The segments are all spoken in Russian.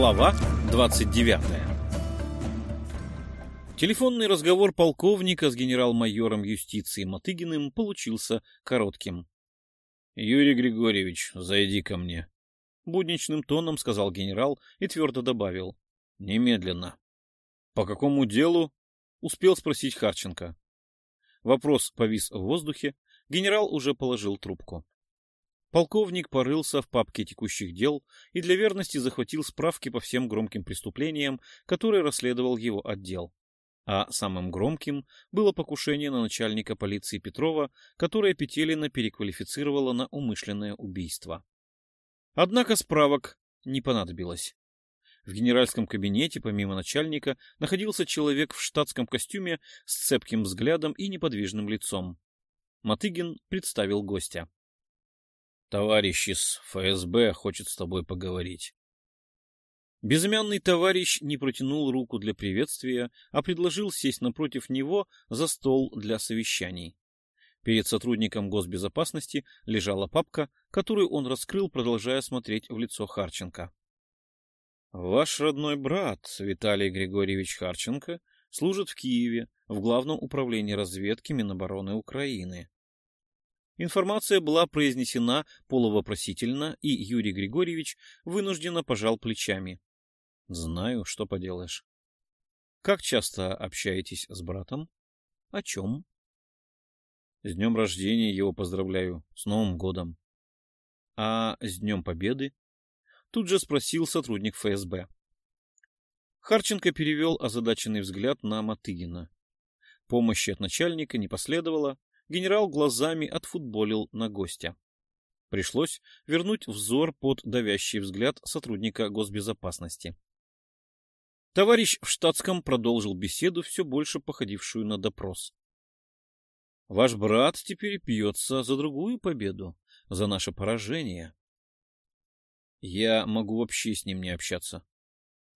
Глава 29 Телефонный разговор полковника с генерал-майором юстиции Мотыгиным получился коротким. — Юрий Григорьевич, зайди ко мне. Будничным тоном сказал генерал и твердо добавил. — Немедленно. — По какому делу? — успел спросить Харченко. Вопрос повис в воздухе, генерал уже положил трубку. Полковник порылся в папке текущих дел и для верности захватил справки по всем громким преступлениям, которые расследовал его отдел. А самым громким было покушение на начальника полиции Петрова, которое Петелина переквалифицировала на умышленное убийство. Однако справок не понадобилось. В генеральском кабинете, помимо начальника, находился человек в штатском костюме с цепким взглядом и неподвижным лицом. Матыгин представил гостя. Товарищ из ФСБ хочет с тобой поговорить. Безымянный товарищ не протянул руку для приветствия, а предложил сесть напротив него за стол для совещаний. Перед сотрудником госбезопасности лежала папка, которую он раскрыл, продолжая смотреть в лицо Харченко. «Ваш родной брат, Виталий Григорьевич Харченко, служит в Киеве, в Главном управлении разведки Минобороны Украины. Информация была произнесена полувопросительно, и Юрий Григорьевич вынужденно пожал плечами. Знаю, что поделаешь. Как часто общаетесь с братом? О чем? С днем рождения его поздравляю, с Новым годом. А с Днем Победы? Тут же спросил сотрудник ФСБ. Харченко перевел озадаченный взгляд на Матыгина. Помощи от начальника не последовало, генерал глазами отфутболил на гостя. Пришлось вернуть взор под давящий взгляд сотрудника госбезопасности. Товарищ в штатском продолжил беседу, все больше походившую на допрос. Ваш брат теперь пьется за другую победу, за наше поражение. Я могу вообще с ним не общаться.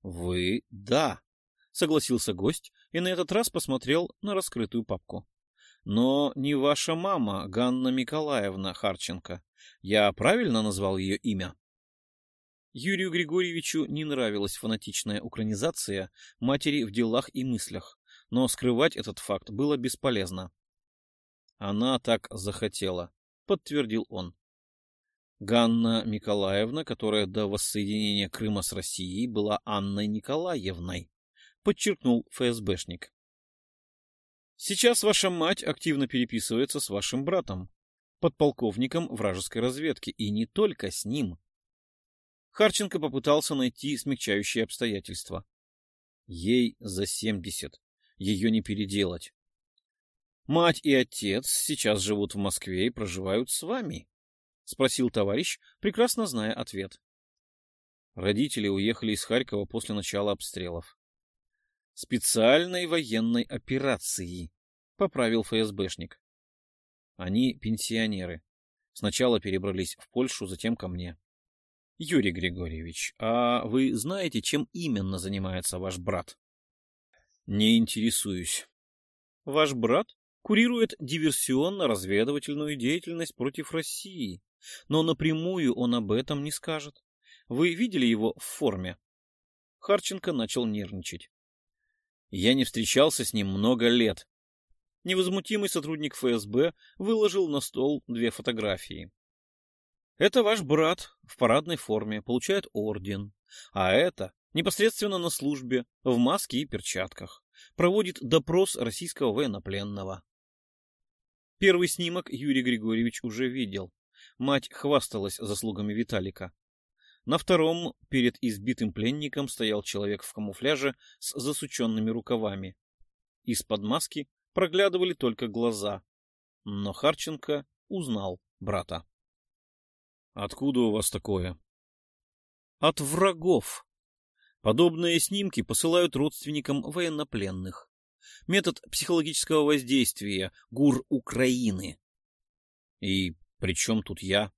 Вы — да, — согласился гость и на этот раз посмотрел на раскрытую папку. Но не ваша мама, Ганна Николаевна Харченко. Я правильно назвал ее имя? Юрию Григорьевичу не нравилась фанатичная укранизация матери в делах и мыслях, но скрывать этот факт было бесполезно. Она так захотела, подтвердил он. Ганна Николаевна, которая до воссоединения Крыма с Россией была Анной Николаевной, подчеркнул ФСБшник. Сейчас ваша мать активно переписывается с вашим братом, подполковником вражеской разведки, и не только с ним. Харченко попытался найти смягчающие обстоятельства. Ей за семьдесят, ее не переделать. Мать и отец сейчас живут в Москве и проживают с вами, — спросил товарищ, прекрасно зная ответ. Родители уехали из Харькова после начала обстрелов специальной военной операции, — поправил ФСБшник. Они пенсионеры. Сначала перебрались в Польшу, затем ко мне. — Юрий Григорьевич, а вы знаете, чем именно занимается ваш брат? — Не интересуюсь. — Ваш брат курирует диверсионно-разведывательную деятельность против России, но напрямую он об этом не скажет. Вы видели его в форме? Харченко начал нервничать. Я не встречался с ним много лет. Невозмутимый сотрудник ФСБ выложил на стол две фотографии. Это ваш брат в парадной форме, получает орден. А это непосредственно на службе, в маске и перчатках. Проводит допрос российского военнопленного. Первый снимок Юрий Григорьевич уже видел. Мать хвасталась заслугами Виталика. На втором перед избитым пленником стоял человек в камуфляже с засученными рукавами. Из-под маски проглядывали только глаза. Но Харченко узнал брата. — Откуда у вас такое? — От врагов. Подобные снимки посылают родственникам военнопленных. Метод психологического воздействия ГУР Украины. — И при чем тут я?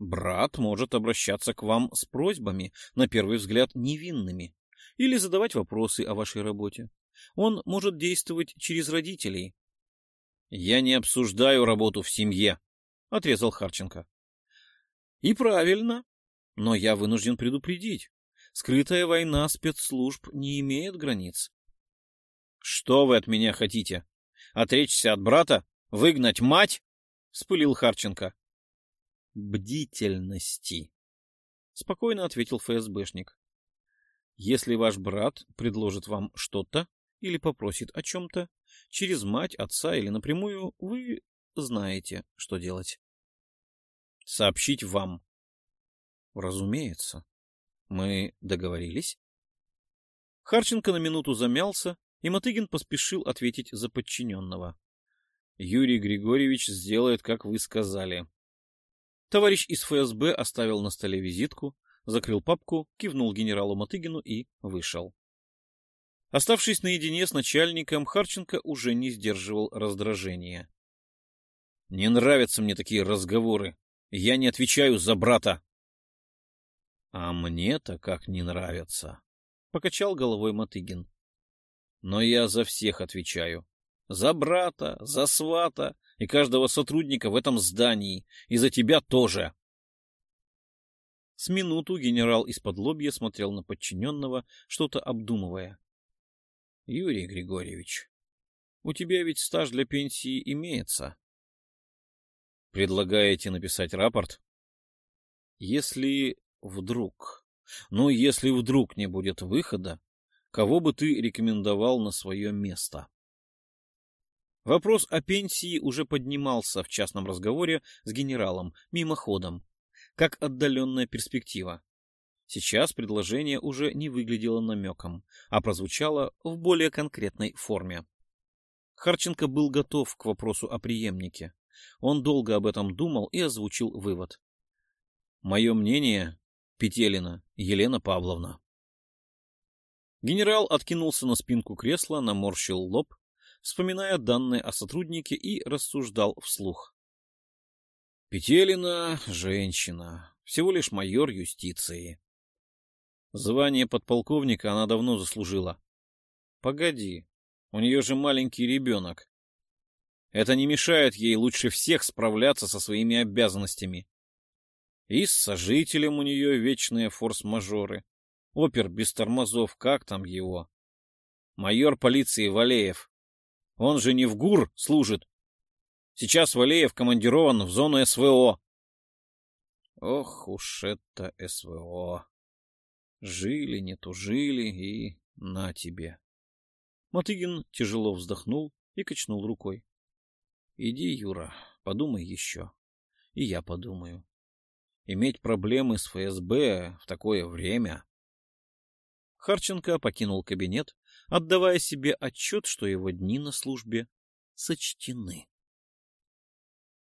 Брат может обращаться к вам с просьбами, на первый взгляд невинными, или задавать вопросы о вашей работе. Он может действовать через родителей. — Я не обсуждаю работу в семье, — отрезал Харченко. — И правильно. Но я вынужден предупредить. Скрытая война спецслужб не имеет границ. — Что вы от меня хотите? Отречься от брата? Выгнать мать? — вспылил Харченко. — Бдительности, — спокойно ответил ФСБшник. — Если ваш брат предложит вам что-то или попросит о чем-то, через мать, отца или напрямую, вы знаете, что делать. — Сообщить вам. — Разумеется. Мы договорились? Харченко на минуту замялся, и Мотыгин поспешил ответить за подчиненного. Юрий Григорьевич сделает, как вы сказали. Товарищ из ФСБ оставил на столе визитку, закрыл папку, кивнул генералу Мотыгину и вышел. Оставшись наедине с начальником, Харченко уже не сдерживал раздражения. — Не нравятся мне такие разговоры. Я не отвечаю за брата. — А мне-то как не нравится, — покачал головой Мотыгин. — Но я за всех отвечаю. За брата, за свата и каждого сотрудника в этом здании, и за тебя тоже. С минуту генерал из-под лобья смотрел на подчиненного, что-то обдумывая. — Юрий Григорьевич, у тебя ведь стаж для пенсии имеется. — Предлагаете написать рапорт? — Если Вдруг. Ну, если вдруг не будет выхода, кого бы ты рекомендовал на свое место? Вопрос о пенсии уже поднимался в частном разговоре с генералом мимоходом, как отдаленная перспектива. Сейчас предложение уже не выглядело намеком, а прозвучало в более конкретной форме. Харченко был готов к вопросу о преемнике. Он долго об этом думал и озвучил вывод. Мое мнение, Петелина Елена Павловна. Генерал откинулся на спинку кресла, наморщил лоб, вспоминая данные о сотруднике и рассуждал вслух. Петелина — женщина, всего лишь майор юстиции. Звание подполковника она давно заслужила. Погоди, у нее же маленький ребенок. Это не мешает ей лучше всех справляться со своими обязанностями. И с сожителем у нее вечные форс-мажоры. Опер без тормозов, как там его? Майор полиции Валеев. Он же не в ГУР служит. Сейчас Валеев командирован в зону СВО. Ох уж это СВО. Жили, не тужили и на тебе. Мотыгин тяжело вздохнул и качнул рукой. Иди, Юра, подумай еще. И я подумаю иметь проблемы с ФСБ в такое время. Харченко покинул кабинет, отдавая себе отчет, что его дни на службе сочтены.